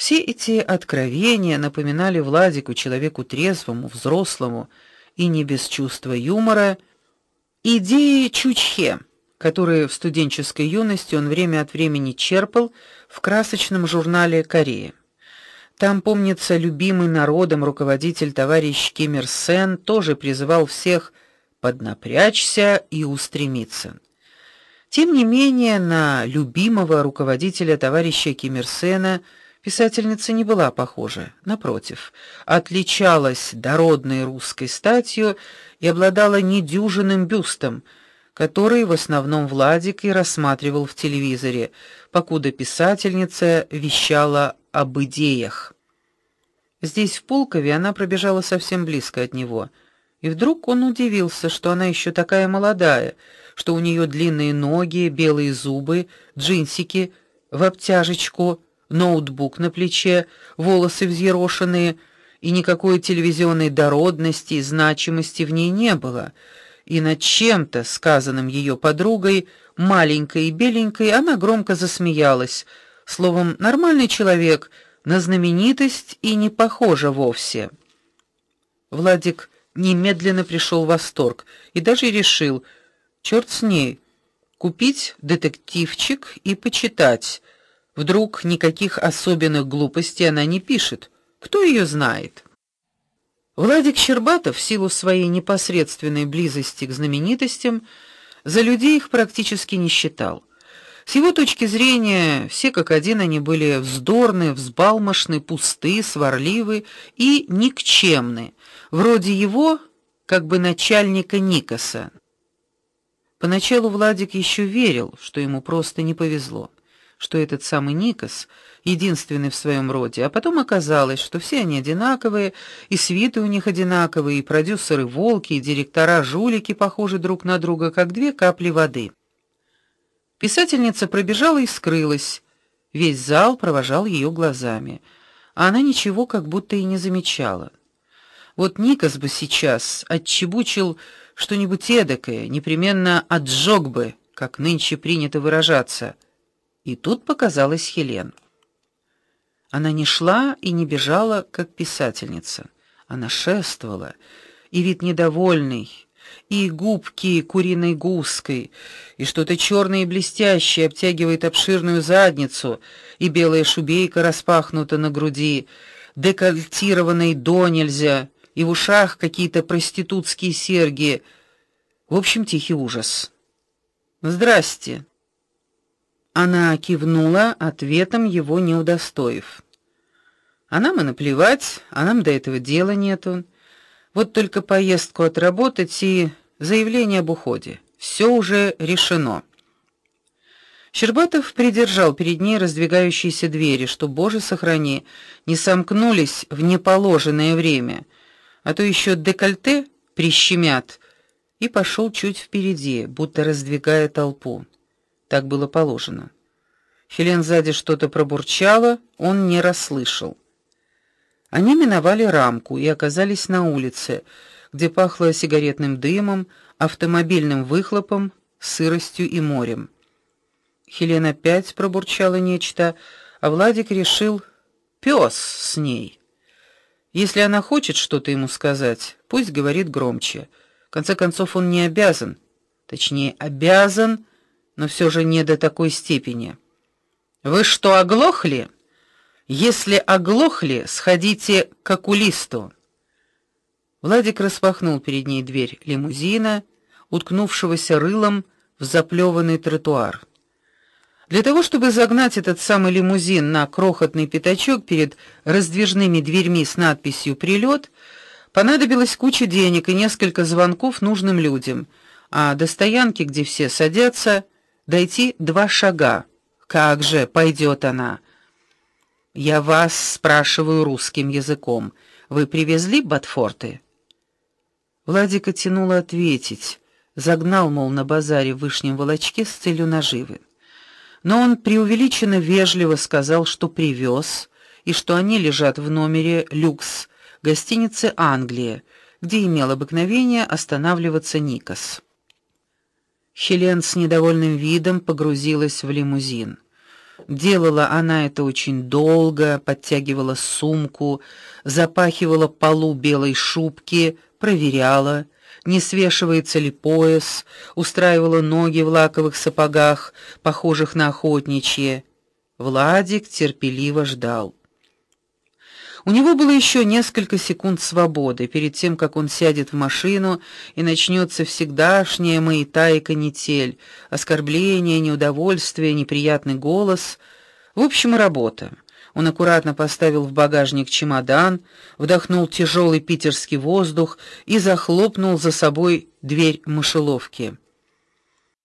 Все эти откровения напоминали Владику, человеку трезвому, взрослому и не без чувства юмора, идеи Чучхе, которые в студенческой юности он время от времени черпал в красочном журнале Корея. Там, помнится, любимый народом руководитель товарищ Ким Ир Сен тоже призывал всех поднапрячься и устремиться. Тем не менее, на любимого руководителя товарища Ким Ир Сена писательница не была похожа, напротив, отличалась дородной русской статью и обладала недюжинным бюстом, который в основном Владик и рассматривал в телевизоре, покуда писательница вещала об идеях. Здесь в Пулкове она пробежала совсем близко от него, и вдруг он удивился, что она еще такая молодая, что у нее длинные ноги, белые зубы, джинсики в обтяжечку, ноутбук на плече, волосы взъерошенные, и никакой телевизионной дородности и значимости в ней не было. И над чем-то, сказанным ее подругой, маленькой и беленькой, она громко засмеялась. Словом, нормальный человек на знаменитость и не похожа вовсе. Владик немедленно пришел в восторг и даже решил, черт с ней, купить детективчик и почитать. Вдруг никаких особенных глупостей она не пишет. Кто ее знает? Владик Щербатов в силу своей непосредственной близости к знаменитостям за людей их практически не считал. С его точки зрения, все как один они были вздорны, взбалмошны, пусты, сварливы и никчемны, вроде его, как бы начальника Никоса. Поначалу Владик еще верил, что ему просто не повезло, что этот самый Никос единственный в своем роде, а потом оказалось, что все они одинаковые, и свиты у них одинаковые, и продюсеры волки, и директора жулики похожи друг на друга, как две капли воды. Писательница пробежала и скрылась. Весь зал провожал ее глазами, а она ничего как будто и не замечала. Вот Никос бы сейчас отчебучил что-нибудь эдакое, непременно отжег бы, как нынче принято выражаться. И тут показалась Хелен. Она не шла и не бежала, как писательница. Она шествовала, и вид недовольный, и губки куриной гуской, и что-то черное и блестящее обтягивает обширную задницу, и белая шубейка распахнута на груди, декольтированной до нельзя и в ушах какие-то проститутские серьги. В общем, тихий ужас. Здрасте. Она кивнула, ответом его не удостоив. А нам и наплевать, а нам до этого дела нету. Вот только поездку отработать и заявление об уходе. Все уже решено. Щербатов придержал перед ней раздвигающиеся двери, что, боже сохрани, не сомкнулись в неположенное время а то еще декольте прищемят, и пошел чуть впереди, будто раздвигая толпу. Так было положено. Хелен сзади что-то пробурчала, он не расслышал. Они миновали рамку и оказались на улице, где пахло сигаретным дымом, автомобильным выхлопом, сыростью и морем. Хелен опять пробурчала нечто, а Владик решил: пес с ней. Если она хочет что-то ему сказать, пусть говорит громче. В конце концов, он не обязан, точнее, обязан, но все же не до такой степени. Вы что, оглохли? Если оглохли, сходите к окулисту. Владик распахнул перед ней дверь лимузина, уткнувшегося рылом в заплеванный тротуар. Для того, чтобы загнать этот самый лимузин на крохотный пятачок перед раздвижными дверьми с надписью «Прилет», понадобилось куча денег и несколько звонков нужным людям, а до стоянки, где все садятся, дойти два шага. Как же пойдет она? Я вас спрашиваю русским языком. Вы привезли ботфорты? Владика тянуло ответить, загнал мол на базаре в Вышнем Волочке с целью наживы но он преувеличенно вежливо сказал, что привез и что они лежат в номере люкс гостиницы Англия, где имел обыкновение останавливаться Никос. Хелен с недовольным видом погрузилась в лимузин. Делала она это очень долго, подтягивала сумку, запахивала полу белой шубки, проверяла, не свешивается ли пояс, устраивала ноги в лаковых сапогах, похожих на охотничьи. Владик терпеливо ждал. У него было еще несколько секунд свободы перед тем, как он сядет в машину и начнется всегдашняя маята и канитель, оскорбление, неудовольствие, неприятный голос, в общем, работа. Он аккуратно поставил в багажник чемодан, вдохнул тяжелый питерский воздух и захлопнул за собой дверь мышеловки.